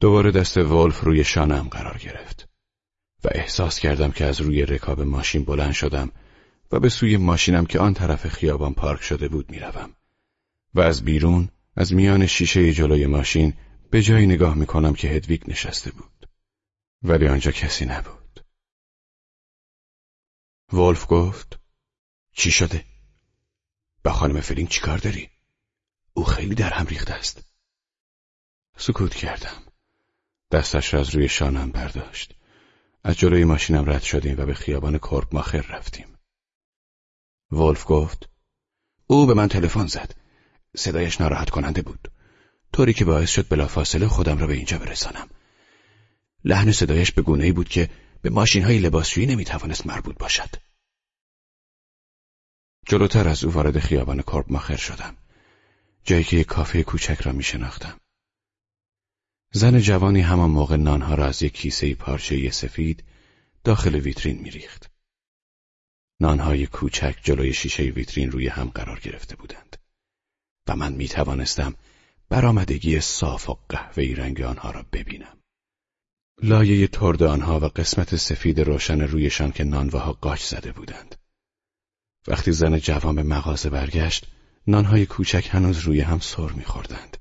دوباره دست ولف روی شانه‌ام قرار گرفت و احساس کردم که از روی رکاب ماشین بلند شدم و به سوی ماشینم که آن طرف خیابان پارک شده بود می‌روم و از بیرون از میان شیشه جلوی ماشین به جایی نگاه می‌کنم که هدویگ نشسته بود ولی آنجا کسی نبود ولف گفت چی شده؟ با خانم فلینگ چی کار داری؟ او خیلی در هم ریخته است سکوت کردم دستش را از روی شانم برداشت. از جلوی ماشینم رد شدیم و به خیابان کرب ماخر رفتیم. ولف گفت او به من تلفن زد. صدایش ناراحت کننده بود. طوری که باعث شد بلافاصله خودم را به اینجا برسانم. لحن صدایش به گونه ای بود که به ماشین های لباسشویی نمی‌توانست مربوط باشد. جلوتر از او وارد خیابان کرب ماخر شدم. جایی که یک کافه کوچک را می شناختم. زن جوانی همان موقع نانها را از یک کیسه پارچه سفید داخل ویترین میریخت. نانهای کوچک جلوی شیشه ویترین روی هم قرار گرفته بودند و من می توانستم برآمدگی صاف و قهوه‌ای رنگ آنها را ببینم. لایه ترد آنها و قسمت سفید روشن رویشان که نانواها قاچ زده بودند. وقتی زن جوان به مغازه برگشت، نانهای کوچک هنوز روی هم سر میخوردند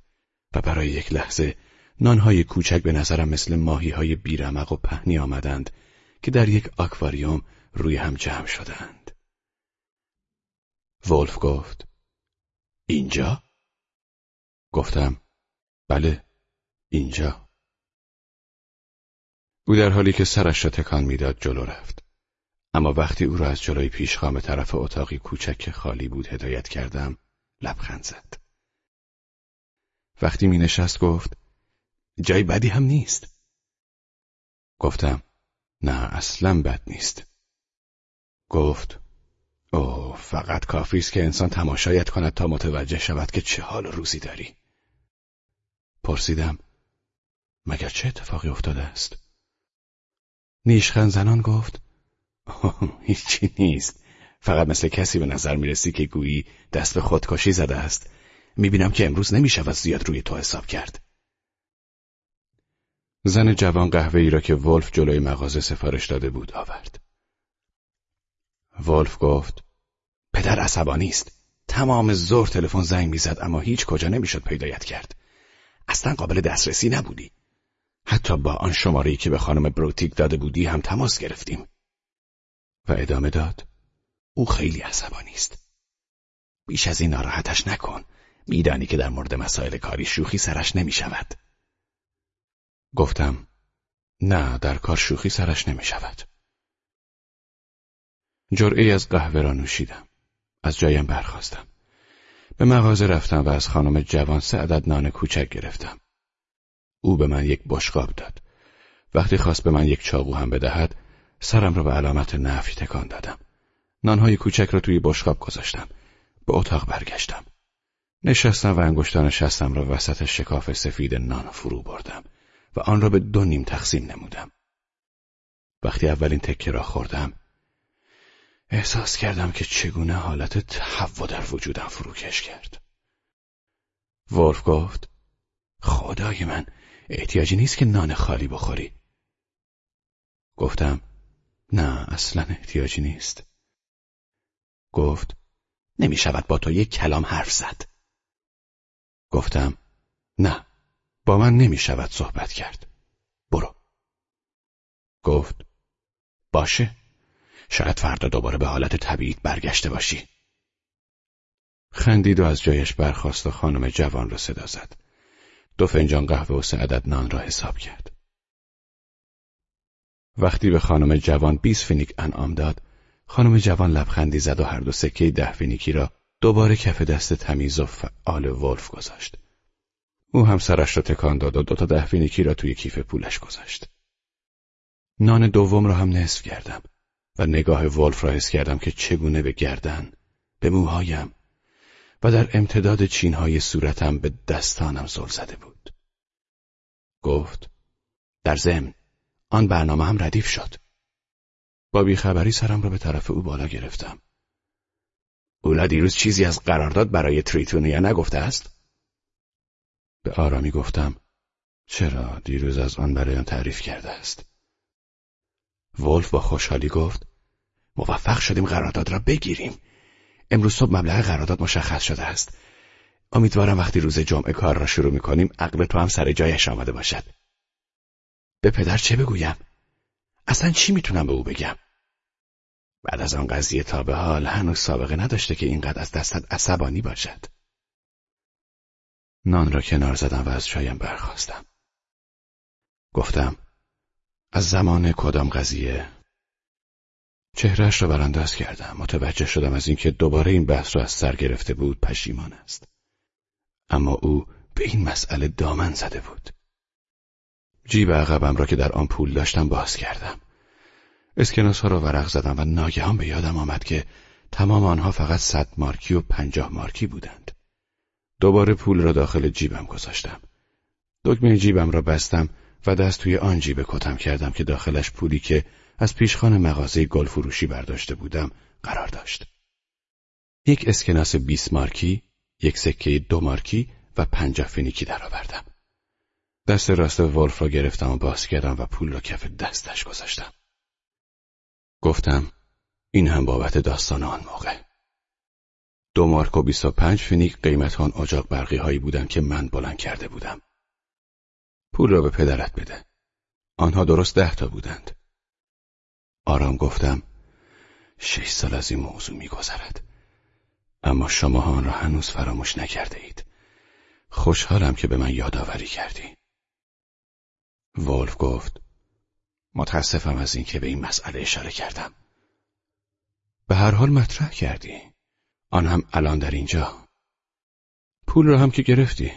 و برای یک لحظه نانهای کوچک به نظرم مثل ماهی های بیرمق و پهنی آمدند که در یک آکواریوم روی هم جمع شدند. ولف گفت اینجا؟ گفتم بله اینجا. او در حالی که سرش را تکان می‌داد جلو رفت. اما وقتی او را از جلوی پیشخام طرف اتاقی کوچک خالی بود هدایت کردم لبخند زد. وقتی می نشست گفت جای بدی هم نیست. گفتم نه اصلا بد نیست. گفت او فقط کافی است که انسان تماشایت کند تا متوجه شود که چه حال روزی داری. پرسیدم مگر چه اتفاقی افتاده است؟ نیشخن زنان گفت هیچی نیست فقط مثل کسی به نظر می‌رسی که گویی دست به خودکشی زده است می‌بینم که امروز نمی‌شود زیاد روی تو حساب کرد زن جوان قهوه ای را که ولف جلوی مغازه سفارش داده بود آورد ولف گفت پدر عصبانی است تمام ظهر تلفن زنگ می‌زد اما هیچ کجا نمی‌شد پیدایت کرد اصلا قابل دسترسی نبودی حتی با آن شماره که به خانم بروتیک داده بودی هم تماس گرفتیم و ادامه داد او خیلی عصبانی است. بیش از این ناراحتش نکن. میدانی که در مورد مسائل کاری شوخی سرش نمی شود. گفتم نه در کار شوخی سرش نمی شود. جرعی از قهوه را نوشیدم. از جایم برخواستم. به مغازه رفتم و از خانم جوان سه عدد نان کوچک گرفتم. او به من یک بشقاب داد. وقتی خواست به من یک چاقو هم بدهد، سرم را به علامت نفی تکان دادم. نانهای کوچک را توی بشقاب گذاشتم. به اتاق برگشتم. نشستم و انگشتان شستم را وسط شکاف سفید نان فرو بردم و آن را به دو نیم تقسیم نمودم. وقتی اولین تکه را خوردم احساس کردم که چگونه حالت تهوع در وجودم فروکش کرد. ورف گفت خدای من احتیاجی نیست که نان خالی بخوری. گفتم نه اصلا احتیاجی نیست. گفت نمی شود با تو یک کلام حرف زد. گفتم نه با من نمی شود صحبت کرد. برو. گفت باشه شاید فردا دوباره به حالت طبیعیت برگشته باشی. خندید و از جایش برخاست و خانم جوان را صدا زد. دو فنجان قهوه و سه عدد نان را حساب کرد. وقتی به خانم جوان بیس فنیگ انعام داد، خانم جوان لبخندی زد و هر دو سکه ده فنیگی را دوباره کف دست تمیز و فعال ولف گذاشت. او هم سرش را تکان داد و دو تا ده فینیکی را توی کیف پولش گذاشت. نان دوم را هم نصف کردم و نگاه ولف را حس کردم که چگونه به گردن، به موهایم و در امتداد چینهای صورتم به دستانم زل زده بود. گفت در ضمن آن برنامه هم ردیف شد. با بیخبری سرم را به طرف او بالا گرفتم. اولا دیروز چیزی از قرارداد برای تریتونیا نگفته است؟ به آرامی گفتم چرا دیروز از آن برایان تعریف کرده است؟ ولف با خوشحالی گفت موفق شدیم قرارداد را بگیریم. امروز صبح مبلغ قرارداد مشخص شده است. امیدوارم وقتی روز جمعه کار را شروع می‌کنیم عقل تو هم سر جایش آمده باشد. به پدر چه بگویم؟ اصلا چی می‌تونم به او بگم؟ بعد از آن قضیه تا به حال هنوز سابقه نداشته که اینقدر از دستت عصبانی باشد. نان را کنار زدم و از شایم برخواستم گفتم از زمان کدام قضیه؟ چهرش را برانداز کردم. متوجه شدم از اینکه دوباره این بحث را از سر گرفته بود پشیمان است. اما او به این مسئله دامن زده بود. جیب عقبم را که در آن پول داشتم باز کردم. اسکناس ها را ورق زدم و ناگهان به یادم آمد که تمام آنها فقط صد مارکی و پنجاه مارکی بودند. دوباره پول را داخل جیبم گذاشتم دکمه جیبم را بستم و دست توی آن جیب کتم کردم که داخلش پولی که از پیشخان مغازه گل فروشی برداشته بودم قرار داشت. یک اسکناس 20 مارکی، یک سکه دو مارکی و پنجاه فنیکی درآوردم. دست راست ولف را گرفتم و باز کردم و پول را کف دستش گذاشتم. گفتم این هم بابت داستان آن موقع. دو مارک و بیست و پنج فنیک قیمت آن اجاق برقی هایی بودند که من بلند کرده بودم. پول را به پدرت بده. آنها درست ده تا بودند. آرام گفتم شش سال از این موضوع میگذرد اما شما آن را هنوز فراموش نکرده اید خوشحالم که به من یادآوری کردی ولف گفت متاسفم از اینکه به این مسئله اشاره کردم به هر حال مطرح کردی آن هم الان در اینجا. پول را هم که گرفتی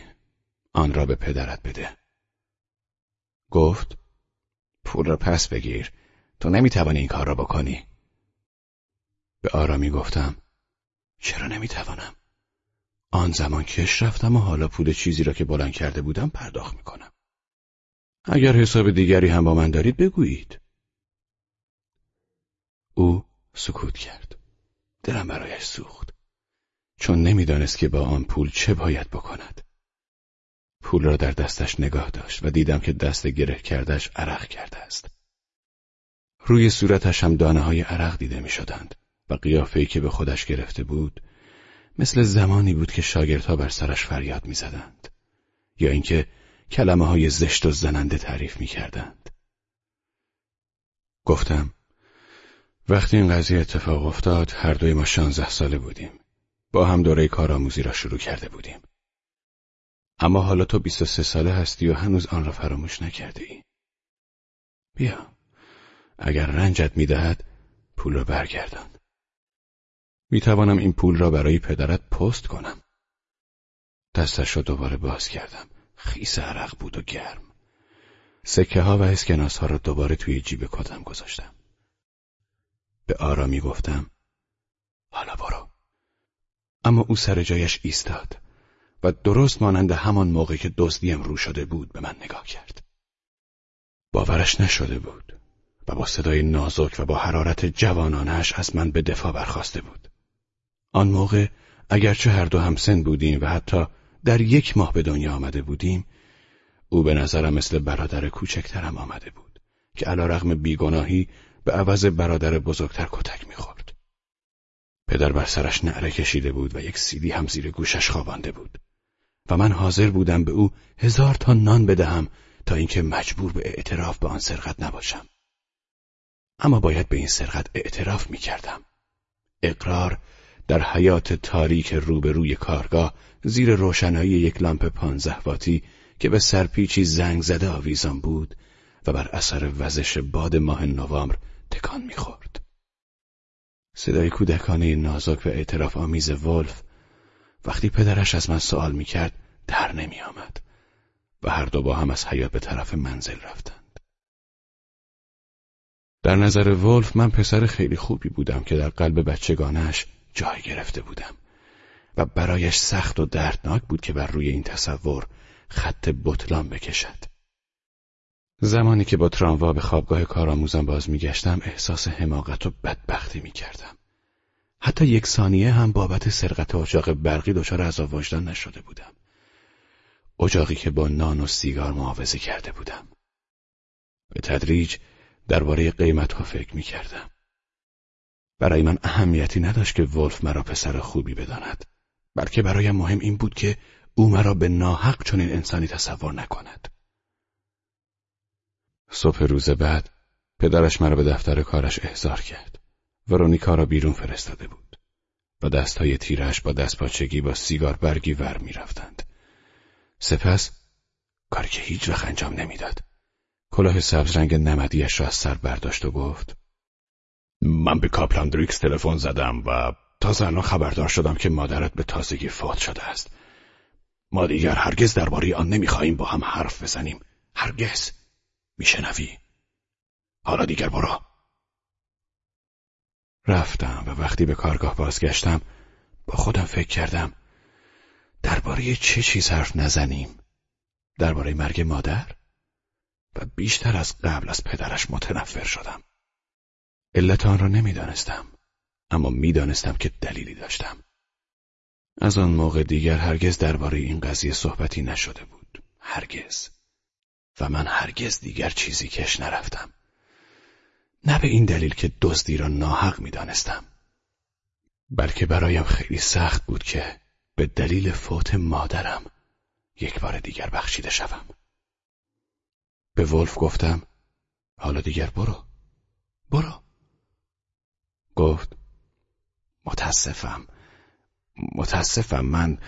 آن را به پدرت بده. گفت پول را پس بگیر تو نمی‌توانی این کار را بکنی. به آرامی گفتم چرا نمی‌توانم؟ آن زمان کش رفتم و حالا پول چیزی را که بلند کرده بودم پرداخت می‌کنم. اگر حساب دیگری هم با من دارید بگویید. او سکوت کرد. دلم برایش سوخت. چون نمی‌دانست که با آن پول چه باید بکند. پول را در دستش نگاه داشت و دیدم که دست گره کردش عرق کرده است. روی صورتش هم دانه های عرق دیده می شدند و قیافه‌ای که به خودش گرفته بود مثل زمانی بود که شاگردها بر سرش فریاد می زدند یا اینکه کلمه های زشت و زننده تعریف می کردند. گفتم وقتی این قضیه اتفاق افتاد هر دوی ما شانزده ساله بودیم. با هم دوره کارآموزی را شروع کرده بودیم. اما حالا تو بیست و سه ساله هستی و هنوز آن را فراموش نکرده ای. بیا. اگر رنجت می‌دهد پول را برگردان. می‌توانم این پول را برای پدرت پست کنم. دستش را دوباره باز کردم. خیس عرق بود و گرم. سکه ها و اسکناس ها را دوباره توی جیب کتم گذاشتم. به آرامی گفتم حالا برو اما او سر جایش ایستاد و درست مانند همان موقع که دزدیم رو شده بود به من نگاه کرد باورش نشده بود و با صدای نازک و با حرارت جوانانش از من به دفاع برخواسته بود. آن موقع اگرچه هر دو همسن بودیم و حتی در یک ماه به دنیا آمده بودیم او به نظرم مثل برادر کوچکترم آمده بود که علا رغم بیگناهی به عوض برادر بزرگتر کتک می‌خورد. پدر بر سرش نعره کشیده بود و یک سیدی هم زیر گوشش خوابانده بود و من حاضر بودم به او هزار تا نان بدهم تا اینکه مجبور به اعتراف به آن سرقت نباشم. اما باید به این سرقت اعتراف می کردم. اقرار در حیات تاریک روبروی کارگاه زیر روشنایی یک لامپ پانزه واتی که به سرپیچی زنگ زده آویزان بود و بر اثر وزش باد ماه نوامبر تکان می‌خورد. صدای کودکانه نازک و اعتراف آمیز ولف وقتی پدرش از من سوال می‌کرد در نمی آمد و هر دو با هم از حیات به طرف منزل رفتن. در نظر ولف من پسر خیلی خوبی بودم که در قلب بچگانش جای گرفته بودم و برایش سخت و دردناک بود که بر روی این تصور خط بطلان بکشد. زمانی که با تراموا به خوابگاه کارآموزان باز میگشتم احساس حماقت و بدبختی می‌کردم. حتی یک ثانیه هم بابت سرقت اجاق برقی دچار عذاب وجدان نشده بودم. اجاقی که با نان و سیگار معاوضه کرده بودم به تدریج درباره قیمت ها فکر می کردم. برای من اهمیتی نداشت که ولف مرا پسر خوبی بداند بلکه برایم مهم این بود که او مرا به ناحق چنین انسانی تصور نکند صبح روز بعد پدرش مرا به دفتر کارش احضار کرد ورونیکا را بیرون فرستاده بود. و دستهای تیرش با دستپاچگی با سیگار برگی ور می‌رفتند. سپس کاری که هیچ وقت انجام نمی‌داد. کلاه سبز رنگ نمدیش را از سر برداشت و گفت من به کاپلاندریکس تلفن زدم و تازه الان خبردار شدم که مادرت به تازگی فوت شده است. ما دیگر هرگز درباره آن نمی‌خواهیم با هم حرف بزنیم. هرگز. میشنوی. حالا دیگر برو. رفتم و وقتی به کارگاه بازگشتم با خودم فکر کردم درباره چه چیز حرف نزنیم؟ درباره مرگ مادر؟ و بیشتر از قبل از پدرش متنفر شدم. علت آن را نمی‌دانستم اما می‌دانستم که دلیلی داشتم. از آن موقع دیگر هرگز درباره این قضیه صحبتی نشده بود. هرگز. و من هرگز دیگر چیزی کش نرفتم. نه به این دلیل که دزدی را ناحق می‌دانستم. بلکه برایم خیلی سخت بود که به دلیل فوت مادرم یک بار دیگر بخشیده شوم. به ولف گفتم حالا دیگر برو. برو. گفت متاسفم. متاسفم. من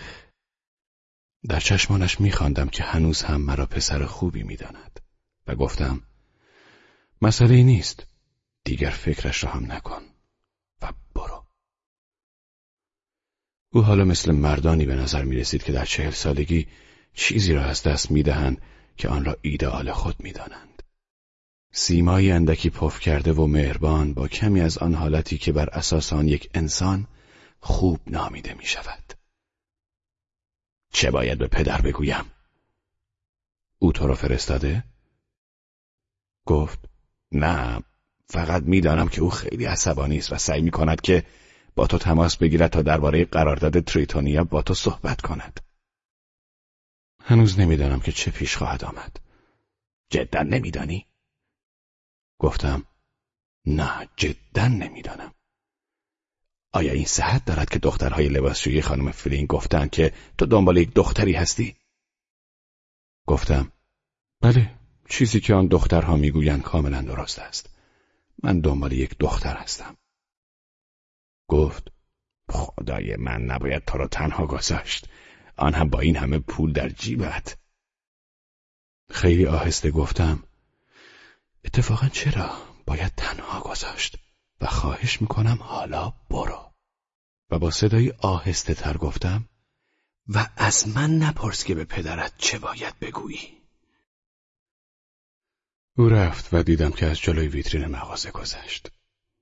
در چشمانش میخواندم که هنوز هم مرا پسر خوبی می‌داند و گفتم مسئله نیست دیگر فکرش را هم نکن و برو او حالا مثل مردانی به نظر می رسید که در چهل سالگی چیزی را از دست می‌دهند که آن را ایدئال خود می‌دانند. سیمایی اندکی پف کرده و مهربان با کمی از آن حالتی که بر اساس آن یک انسان خوب نامیده می شود. چه باید به پدر بگویم؟ او تو را فرستاده؟ گفت نه فقط می‌دانم که او خیلی عصبانی است و سعی می کند که با تو تماس بگیرد تا درباره قرارداد تریتونیا با تو صحبت کند. هنوز نمی‌دانم که چه پیش خواهد آمد. جدا نمیدانی؟ گفتم نه جدا نمی‌دانم. آیا این صحت دارد که دخترهای لباسشویی خانم فلین گفتند که تو دنبال یک دختری هستی؟ گفتم بله چیزی که آن دخترها می‌گویند کاملا درست است. من دنبال یک دختر هستم. گفت خدای من نباید تو را تنها گذاشت. آن هم با این همه پول در جیبت. خیلی آهسته گفتم اتفاقا چرا باید تنها گذاشت و خواهش می‌کنم حالا برو و با صدای آهسته تر گفتم و از من نپرس که به پدرت چه باید بگویی او رفت و دیدم که از جلوی ویترین مغازه گذشت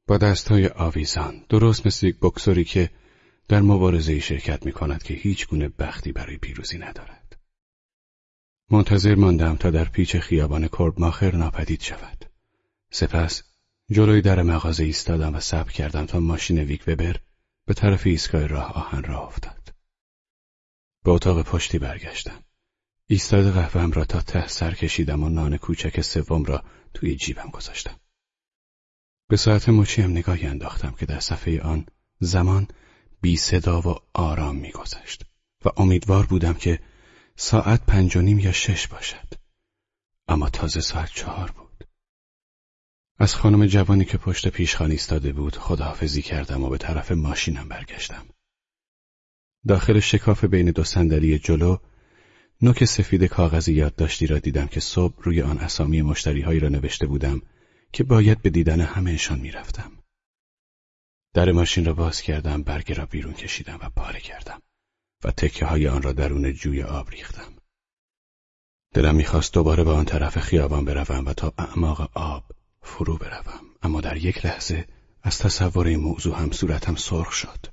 با دستهای آویزان درست مثل یک بکسوری که در مبارزه شرکت می کند که هیچ گونه بختی برای پیروزی ندارد. منتظر ماندم تا در پیچ خیابان ماخر ناپدید شود. سپس جلوی در مغازه ایستادم و صبر کردم تا ماشین ویک وبر به طرف ایستگاه راه آهن راه افتاد. به اتاق پشتی برگشتم. ایستاد قهوهم را تا ته سر کشیدم و نان کوچک سوم را توی جیبم گذاشتم. به ساعت مچیم نگاهی انداختم که در صفحه آن زمان بی صدا و آرام میگذشت و امیدوار بودم که ساعت پنج و نیم یا شش باشد اما تازه ساعت چهار بود از خانم جوانی که پشت پیشخان ایستاده بود خداحافظی کردم و به طرف ماشینم برگشتم داخل شکاف بین دو صندلی جلو نوک سفید کاغذ یادداشتی را دیدم که صبح روی آن اسامی مشتریهایی را نوشته بودم که باید به دیدن همهشان می‌رفتم. در ماشین را باز کردم برگ را بیرون کشیدم و پاره کردم و تکه های آن را درون جوی آب ریختم. دلم می‌خواست دوباره به آن طرف خیابان بروم و تا اعماق آب فرو بروم اما در یک لحظه از تصور این موضوع هم صورتم سرخ شد.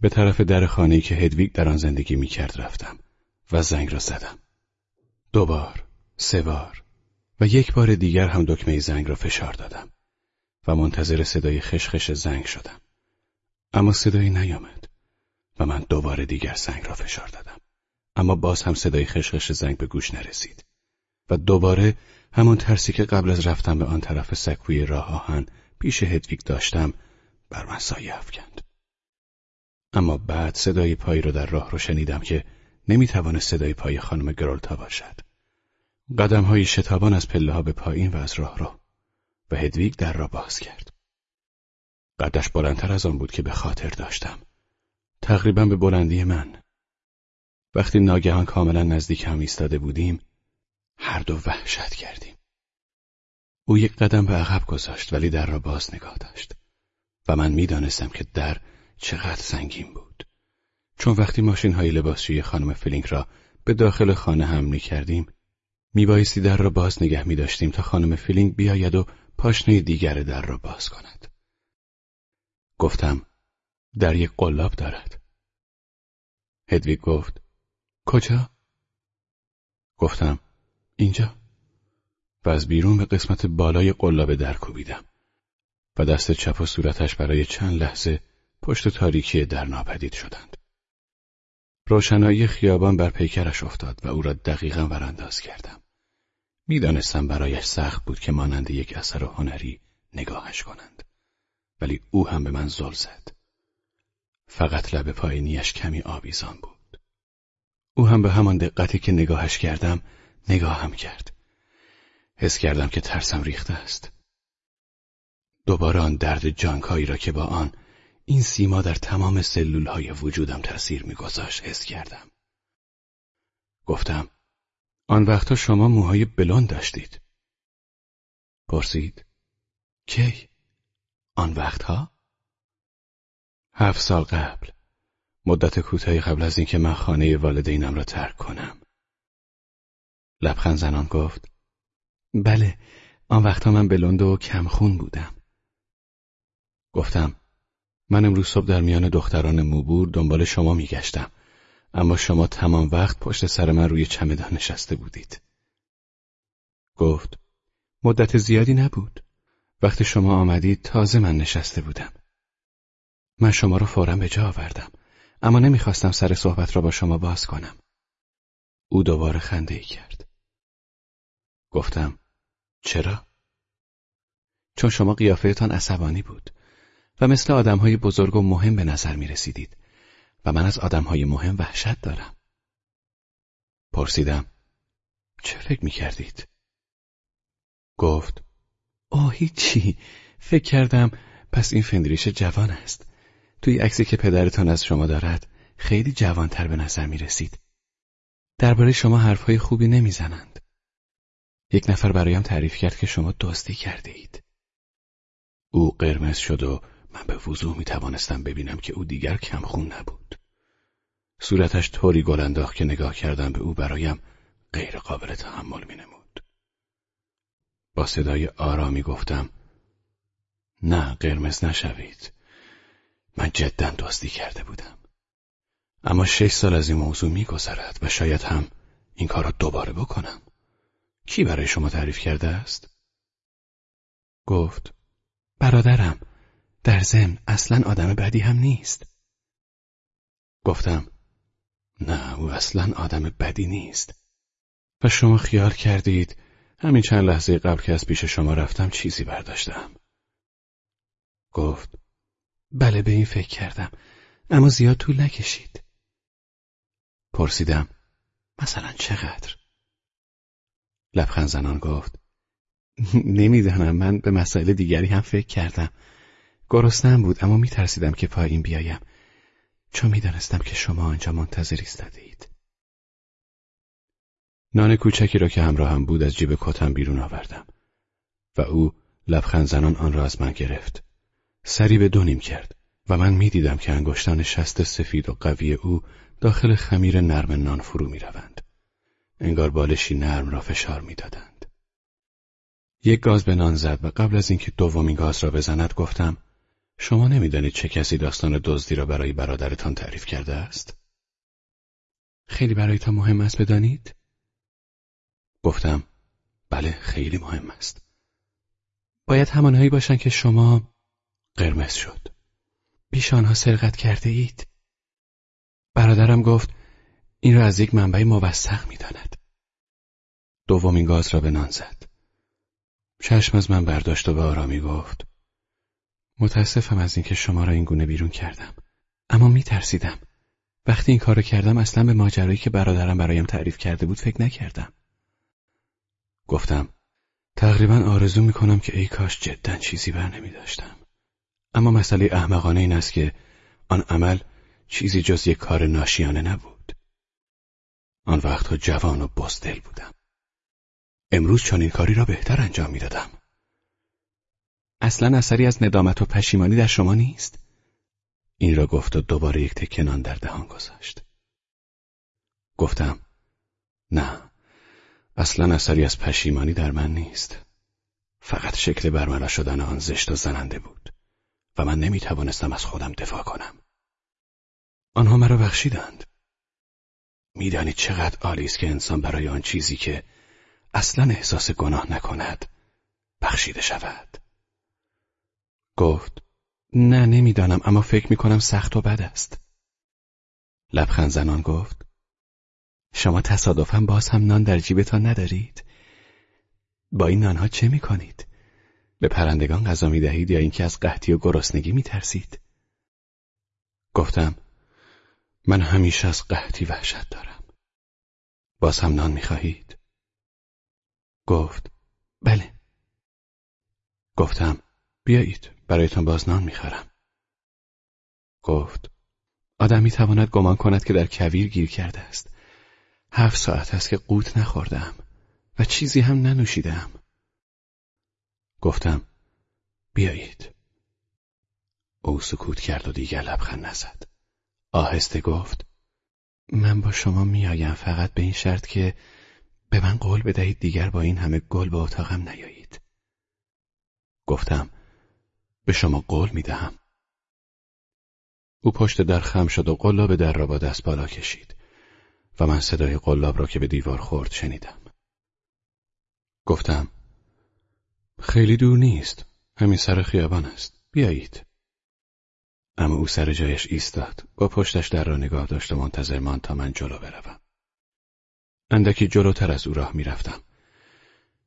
به طرف در خانه‌ای که هدویگ در آن زندگی می‌کرد رفتم و زنگ را زدم. دوبار، سه بار و یک بار دیگر هم دکمه زنگ را فشار دادم. و منتظر صدای خشخش زنگ شدم. اما صدایی نیامد و من دوباره دیگر زنگ را فشار دادم. اما باز هم صدای خشخش زنگ به گوش نرسید و دوباره همون ترسی که قبل از رفتن به آن طرف سکوی راه آهن پیش هدویگ داشتم بر من سایه افکند. اما بعد صدای پایی رو در راه رو شنیدم که نمی‌توانه صدای پای خانم گرولتا باشد. قدم های شتابان از پله ها به پایین و از راه رو و هدویگ در را باز کرد. قدش بلندتر از آن بود که به خاطر داشتم. تقریبا به بلندی من. وقتی ناگهان کاملا نزدیک هم ایستاده بودیم هر دو وحشت کردیم او یک قدم به عقب گذاشت ولی در را باز نگاه داشت و من می‌دانستم که در چقدر سنگین بود چون وقتی ماشین های لباسشوی خانم فلینک را به داخل خانه حمل کردیم میبایستی در را باز نگه می داشتیم تا خانم فیلینگ بیاید و پاشنه دیگر در را باز کند. گفتم در یک قلاب دارد. هدویگ گفت کجا؟ گفتم اینجا و از بیرون به قسمت بالای قلاب در کوبیدم و دست چپ و صورتش برای چند لحظه پشت تاریکی در ناپدید شدند. روشنایی خیابان بر پیکرش افتاد و او را دقیقا ورانداز کردم. می‌دانستم برایش سخت بود که مانند یک اثر هنری نگاهش کنند. ولی او هم به من زل زد. فقط لب پایینیش کمی آویزان بود. او هم به همان دقتی که نگاهش کردم نگاهم کرد. حس کردم که ترسم ریخته است. دوباره آن درد جانکایی را که با آن این سیما در تمام سلول های وجودم تأثیر میگذاشت حس کردم. گفتم آن وقتا شما موهای بلند داشتید. پرسید کی؟ آن وقتها؟ هفت سال قبل مدت کوتاهی قبل از اینکه من خانه والدینم را ترک کنم. لبخند زنان گفت بله آن وقتا من بلند و کمخون بودم. گفتم من امروز صبح در میان دختران موبور دنبال شما میگشتم اما شما تمام وقت پشت سر من روی چمدان نشسته بودید. گفت مدت زیادی نبود. وقتی شما آمدید تازه من نشسته بودم. من شما را فورا به جا آوردم اما نمی‌خواستم سر صحبت را با شما باز کنم. او دوباره خنده ای کرد. گفتم چرا؟ چون شما قیافهتان عصبانی بود و مثل آدمهای بزرگ و مهم به نظر می رسیدید و من از آدمهای مهم وحشت دارم. پرسیدم چه فکر می کردید؟ گفت آه هیچی فکر کردم پس این فندریش جوان است توی عکسی که پدرتان از شما دارد خیلی جوانتر به نظر می رسید درباره شما حرفهای خوبی نمی‌زنند. یک نفر برایم تعریف کرد که شما دزدی کرده اید. او قرمز شد و من به وضوح می توانستم ببینم که او دیگر کمخون نبود. صورتش طوری گل انداخت که نگاه کردم به او برایم غیر قابل تحمل می نمود. با صدای آرامی گفتم نه قرمز نشوید. من جدا دزدی کرده بودم. اما شش سال از این موضوع میگذرد و شاید هم این کار را دوباره بکنم. کی برای شما تعریف کرده است؟ گفت برادرم در ضمن اصلا آدم بدی هم نیست. گفتم نه او اصلا آدم بدی نیست. و شما خیال کردید همین چند لحظه قبل که از پیش شما رفتم چیزی برداشتم. گفت بله به این فکر کردم اما زیاد طول نکشید. پرسیدم مثلا چقدر؟ لبخند زنان گفت نمی‌دانم من به مسائل دیگری هم فکر کردم. گرسنم بود اما میترسیدم که پایین بیایم. چون می‌دانستم که شما آنجا منتظر ایستاده اید نان کوچکی را که همراهم بود از جیب کتم بیرون آوردم و او لبخند زنان آن را از من گرفت. سری به دو کرد و من می‌دیدم که انگشتان شست سفید و قوی او داخل خمیر نرم نان فرو می روند. انگار بالشی نرم را فشار می‌دادند. یک گاز به نان زد و قبل از اینکه دومین گاز را بزند گفتم شما نمی‌دانید چه کسی داستان دزدی را برای برادرتان تعریف کرده است؟ خیلی برایتان مهم است بدانید؟ گفتم بله خیلی مهم است. باید همانهایی باشند که شما قرمز شد. بیش آنها سرقت کرده اید. برادرم گفت این را از یک منبع موثق می‌داند دومین گاز را به نان زد چشم از من برداشت و به آرامی گفت متاسفم از اینکه شما را این گونه بیرون کردم اما می ترسیدم وقتی این کارو کردم اصلا به ماجرایی که برادرم برایم تعریف کرده بود فکر نکردم گفتم تقریبا آرزو می کنم که ای کاش جدا چیزی بر نمی. اما مسئله احمقانه این است که آن عمل چیزی جز یک کار ناشیانه نبود. آن وقت جوان و بزدل بودم. امروز چنین کاری را بهتر انجام می‌دادم. اصلا اثری از ندامت و پشیمانی در شما نیست؟ این را گفت و دوباره یک تکنان در دهان گذاشت. گفتم نه اصلا اثری از پشیمانی در من نیست. فقط شکل برملا شدن آن زشت و زننده بود و من نمی توانستم از خودم دفاع کنم. آنها مرا بخشیدند. می‌دانید چقدر عالی است که انسان برای آن چیزی که اصلا احساس گناه نکند بخشیده شود. گفت نه نمی‌دانم اما فکر می کنم سخت و بد است. لبخند زنان گفت شما تصادفا باز هم نان در جیبتان ندارید؟ با این نانها چه می کنید؟ به پرندگان غذا می دهید یا اینکه از قحطی و گرسنگی می ترسید؟ گفتم من همیشه از قحطی وحشت دارم. باز هم نان می خواهید؟ گفت بله. گفتم بیایید برایتان باز نان می‌خرم. گفت آدم می‌تواند گمان کند که در کویر گیر کرده است. هفت ساعت است که قوت نخوردم و چیزی هم ننوشیدم. گفتم بیایید. او سکوت کرد و دیگر لبخند نزد. آهسته گفت من با شما میآیم فقط به این شرط که به من قول بدهید دیگر با این همه گل به اتاقم نیایید. گفتم به شما قول می‌دهم. او پشت در خم شد و قلاب در را با دست بالا کشید و من صدای قلاب را که به دیوار خورد شنیدم. گفتم خیلی دور نیست. همین سر خیابان است. بیایید. اما او سر جایش ایستاد با پشتش در را نگاه داشت و منتظر ماند تا من جلو بروم. اندکی جلوتر از او راه می‌رفتم.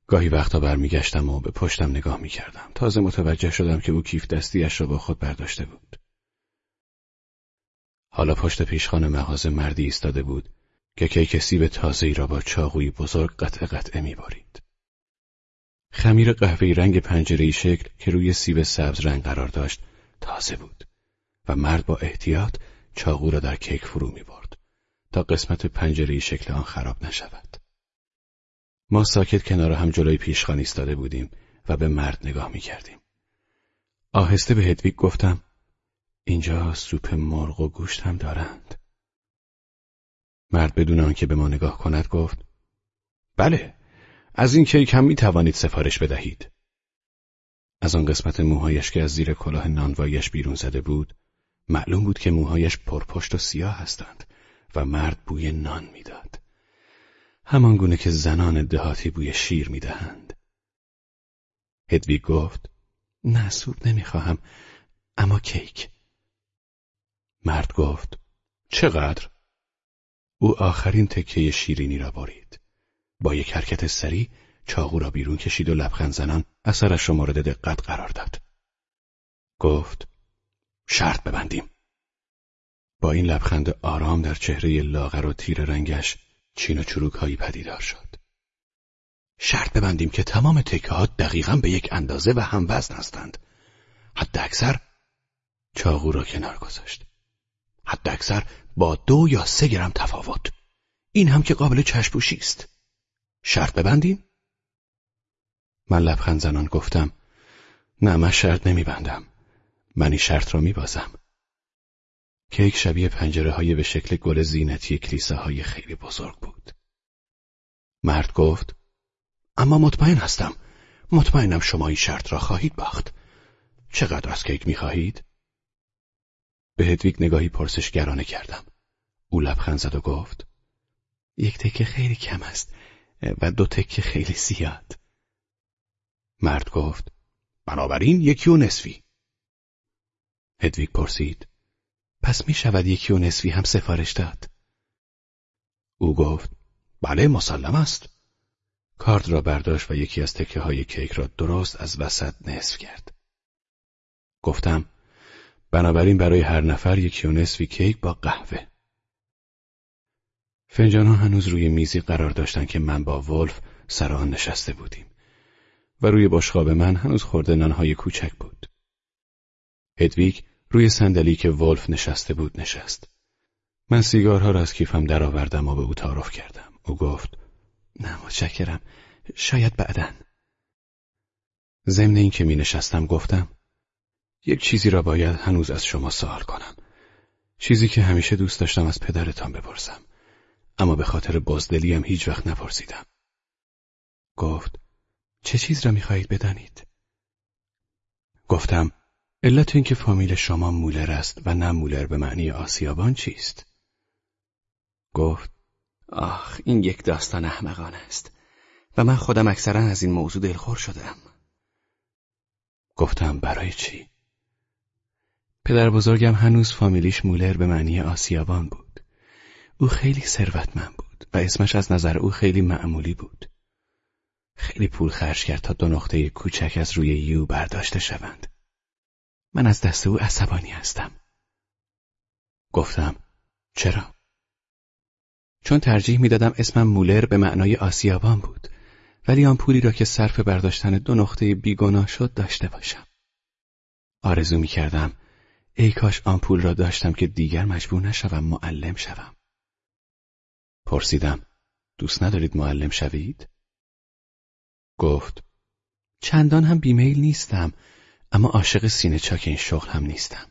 گاهی وقتا برمیگشتم و به پشتم نگاه می‌کردم. تازه متوجه شدم که او کیف دستیش را با خود برداشته بود. حالا پشت پیشخان مغازه مردی ایستاده بود که کیک سیب تازه ای را با چاقوی بزرگ قطع قطعه میبارید. خمیر قهوه‌ای رنگ پنجره شکل که روی سیب سبز رنگ قرار داشت تازه بود مرد با احتیاط چاقو را در کیک فرو می برد تا قسمت پنجره شکل آن خراب نشود. ما ساکت کنار هم جلوی پیشخان ایستاده بودیم و به مرد نگاه می کردیم. آهسته به هدویگ گفتم اینجا سوپ مرغ و گوشت هم دارند. مرد بدون آنکه به ما نگاه کند گفت بله از این کیک هم می توانید سفارش بدهید. از آن قسمت موهایش که از زیر کلاه نانوایش بیرون زده بود معلوم بود که موهایش پرپشت و سیاه هستند و مرد بوی نان می‌داد. همان گونه که زنان دهاتی بوی شیر می‌دهند. هدوی گفت نه سوپ نمی‌خواهم اما کیک. مرد گفت چقدر؟ او آخرین تکه شیرینی را برید. با یک حرکت سریع چاقو را بیرون کشید و لبخند زنان اثرش را مورد دقت قرار داد. گفت شرط ببندیم. با این لبخند آرام در چهره لاغر و تیر رنگش چین و چروک هایی پدیدار شد. شرط ببندیم که تمام تکه ها دقیقا به یک اندازه و هم وزن هستند. حد اکثر چاقو را کنار گذاشت. حد اکثر با دو یا سه گرم تفاوت. این هم که قابل چشپوشی است. شرط ببندیم؟ من لبخند زنان گفتم نه من شرط نمیبندم. من این شرط را میبازم. کیک شبیه پنجره های به شکل گل زینتی کلیسه های خیلی بزرگ بود. مرد گفت اما مطمئن هستم. مطمئنم شما این شرط را خواهید باخت. چقدر از کیک می‌خواهید؟ به هدویگ نگاهی پرسشگرانه کردم. او لبخند زد و گفت یک تکه خیلی کم است و دو تکه خیلی زیاد. مرد گفت بنابراین یکی و نصفی. هدویگ پرسید پس می شود یکی و نصفی هم سفارش داد. او گفت بله مسلم است. کارد را برداشت و یکی از تکه های کیک را درست از وسط نصف کرد. گفتم بنابراین برای هر نفر یکی و نصفی کیک با قهوه. فنجان ها هنوز روی میزی قرار داشتند که من با ولف سر آن نشسته بودیم و روی بشقاب من هنوز خورده نانهای کوچک بود. هدویگ روی صندلی که ولف نشسته بود نشست. من سیگارها را از کیفم درآوردم و به او تعارف کردم. او گفت: نه متشکرم. شاید بعدن. ضمن اینکه می نشستم گفتم: یک چیزی را باید هنوز از شما سوال کنم. چیزی که همیشه دوست داشتم از پدرتان بپرسم. اما به خاطر بازدلیم هیچ وقت نپرسیدم. گفت: چه چیز را می‌خواهید بدانید؟ گفتم: علت اینکه فامیل شما مولر است و نه مولر به معنی آسیابان چیست؟ گفت آخ این یک داستان احمقانه است و من خودم اکثرا از این موضوع دلخور شدم گفتم برای چی؟ پدر بزرگم هنوز فامیلیش مولر به معنی آسیابان بود او خیلی ثروتمند بود و اسمش از نظر او خیلی معمولی بود خیلی پول خرج کرد تا دو نقطه کوچک از روی یو برداشته شوند من از دست او عصبانی هستم. گفتم چرا؟ چون ترجیح می‌دادم اسمم مولر به معنای آسیابان بود ولی آن پولی را که صرف برداشتن دو نقطه بیگناه شد داشته باشم. آرزو می کردم ای کاش آن پول را داشتم که دیگر مجبور نشوم معلم شوم. پرسیدم دوست ندارید معلم شوید؟ گفت چندان هم بیمیل نیستم اما عاشق سینه چاک این شغل هم نیستم.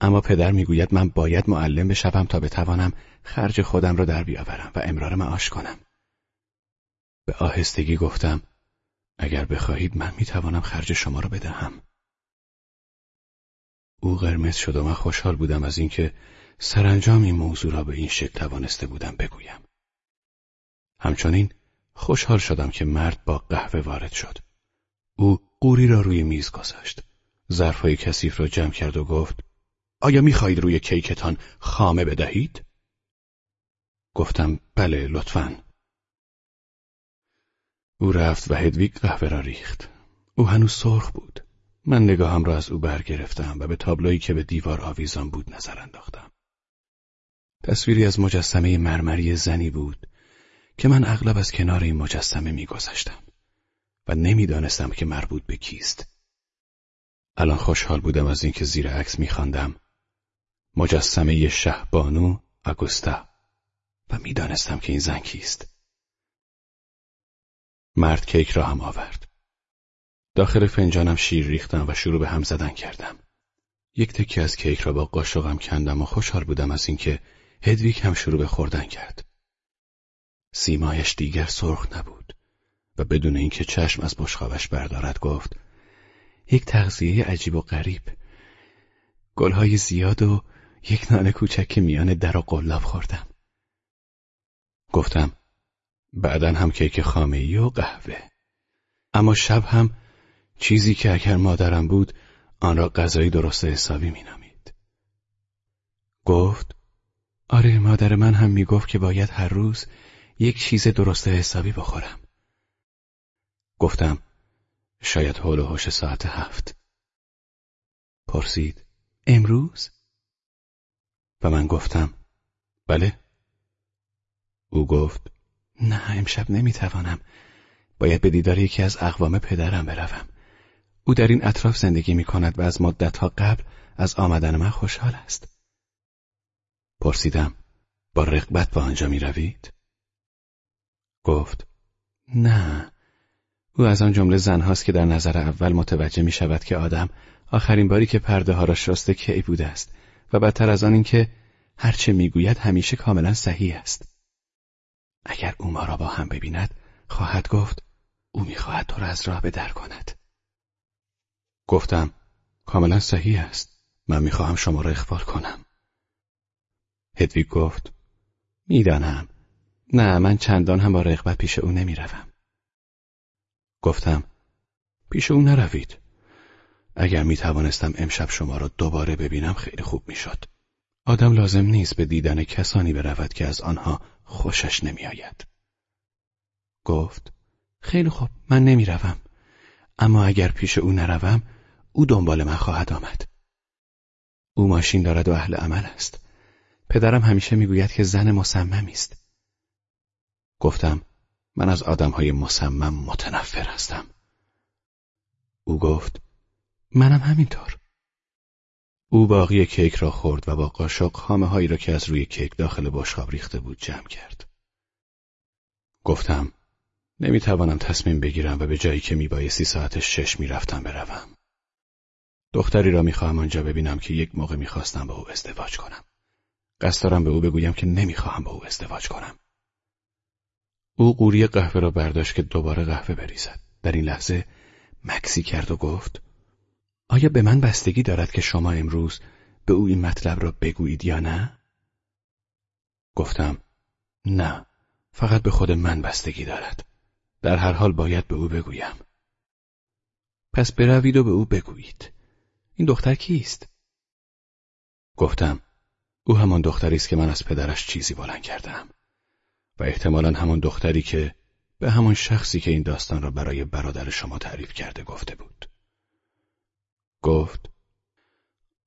اما پدر می‌گوید من باید معلم بشوم تا بتوانم خرج خودم را در بیاورم و امرار معاش کنم. به آهستگی گفتم اگر بخواهید من می‌توانم خرج شما را بدهم. او قرمز شد و من خوشحال بودم از اینکه سرانجام این موضوع را به این شکل توانسته بودم بگویم. همچنین خوشحال شدم که مرد با قهوه وارد شد. او قوری را روی میز گذاشت. ظرفهای کثیف را جمع کرد و گفت آیا می‌خواهید روی کیکتان خامه بدهید؟ گفتم بله لطفا. او رفت و هدویگ قهوه را ریخت. او هنوز سرخ بود. من نگاهم را از او برگرفتم و به تابلویی که به دیوار آویزان بود نظر انداختم. تصویری از مجسمه مرمری زنی بود که من اغلب از کنار این مجسمه میگذشتم. و نمی‌دانستم که مربوط به کیست. الان خوشحال بودم از اینکه زیر عکس میخواندم مجسمه شهبانو اگوستا و می‌دانستم که این زن کیست. مرد کیک را هم آورد. داخل فنجانم شیر ریختم و شروع به هم زدن کردم. یک تکی از کیک را با قاشقم کندم و خوشحال بودم از اینکه هدویک هم شروع به خوردن کرد. سیمایش دیگر سرخ نبود. و بدون اینکه چشم از بشخابش بردارد گفت یک تغذیه عجیب و غریب. گلهای زیاد و یک نان کوچک میان در و قلاب خوردم. گفتم بعدا هم کیک خامه و قهوه. اما شب هم چیزی که اگر مادرم بود آن را غذایی درست حسابی مینامید. گفت آره مادر من هم می‌گفت که باید هر روز یک چیز درست حسابی بخورم. گفتم شاید حول و حوش ساعت هفت. پرسید امروز؟ و من گفتم بله. او گفت نه امشب نمی‌توانم. باید به دیدار یکی از اقوام پدرم بروم. او در این اطراف زندگی می کند و از مدتها قبل از آمدن من خوشحال است. پرسیدم با رقبت به آنجا می روید؟ گفت نه. او از آن جمله زنهاست که در نظر اول متوجه می شود که آدم آخرین باری که پرده ها را شسته کی بوده است و بدتر از آن اینکه هرچه می‌گوید همیشه کاملا صحیح است. اگر او ما را با هم ببیند خواهد گفت او می‌خواهد تو را از راه به در کند. گفتم کاملا صحیح است. من می‌خواهم شما را اخبار کنم. هدویگ گفت می‌دانم. نه من چندان هم با رغبت پیش او نمی‌روم. گفتم پیش او نروید. اگر می توانستم امشب شما را دوباره ببینم خیلی خوب می‌شد. آدم لازم نیست به دیدن کسانی برود که از آنها خوشش نمیآید. گفت خیلی خوب من نمی‌روم. اما اگر پیش او نروم او دنبال من خواهد آمد. او ماشین دارد و اهل عمل است. پدرم همیشه می‌گوید که زن مصممی است. گفتم من از آدمهای مصمم متنفر هستم. او گفت منم همینطور. او باقی کیک را خورد و با قاشق خامه هایی را که از روی کیک داخل بشقاب ریخته بود جمع کرد. گفتم نمی‌توانم تصمیم بگیرم و به جایی که میبایستی ساعت شش می‌رفتم بروم. دختری را می‌خواهم آنجا ببینم که یک موقع می‌خواستم با او ازدواج کنم. قصد دارم به او بگویم که نمی‌خواهم با او ازدواج کنم. او قوری قهوه را برداشت که دوباره قهوه بریزد. در این لحظه مکسی کرد و گفت آیا به من بستگی دارد که شما امروز به او این مطلب را بگویید یا نه؟ گفتم نه فقط به خود من بستگی دارد. در هر حال باید به او بگویم. پس بروید و به او بگویید. این دختر کیست؟ گفتم او همان دختری است که من از پدرش چیزی بلند کردم و احتمالا همان دختری که به همان شخصی که این داستان را برای برادر شما تعریف کرده گفته بود. گفت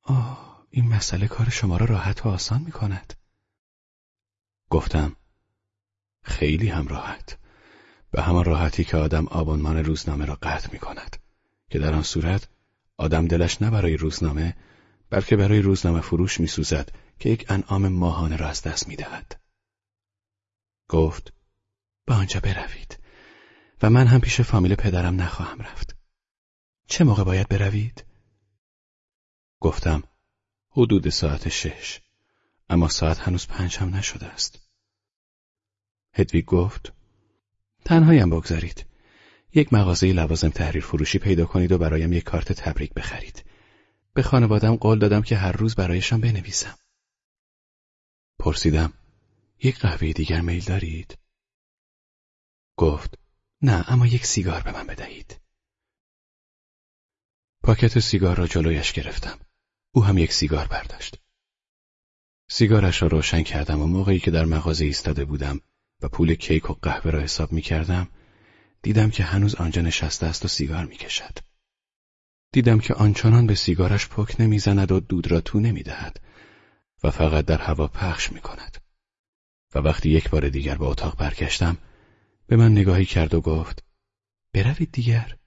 آه این مسئله کار شما را راحت و آسان می کند گفتم خیلی هم راحت. به همان راحتی که آدم آبانمان روزنامه را قطع می کند که در آن صورت آدم دلش نه برای روزنامه بلکه برای روزنامه فروش می سوزد که یک انعام ماهانه را از دست می دهد. گفت به آنجا بروید و من هم پیش فامیل پدرم نخواهم رفت. چه موقع باید بروید؟ گفتم حدود ساعت شش اما ساعت هنوز پنج هم نشده است. هدویگ گفت تنهایم بگذارید. یک مغازه لوازم تحریر فروشی پیدا کنید و برایم یک کارت تبریک بخرید. به خانوادم قول دادم که هر روز برایشان بنویسم. پرسیدم یک قهوه دیگر میل دارید؟ گفت نه اما یک سیگار به من بدهید. پاکت سیگار را جلویش گرفتم. او هم یک سیگار برداشت. سیگارش را روشن کردم و موقعی که در مغازه ایستاده بودم و پول کیک و قهوه را حساب می کردم دیدم که هنوز آنجا نشسته است و سیگار می کشد. دیدم که آنچنان به سیگارش پک نمی‌زند و دود را تو نمی دهد و فقط در هوا پخش می کند. و وقتی یک بار دیگر به اتاق برگشتم به من نگاهی کرد و گفت بروید دیگر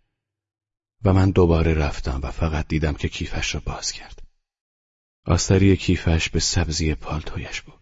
و من دوباره رفتم و فقط دیدم که کیفش را باز کرد. آستری کیفش به سبزی پالتویش بود.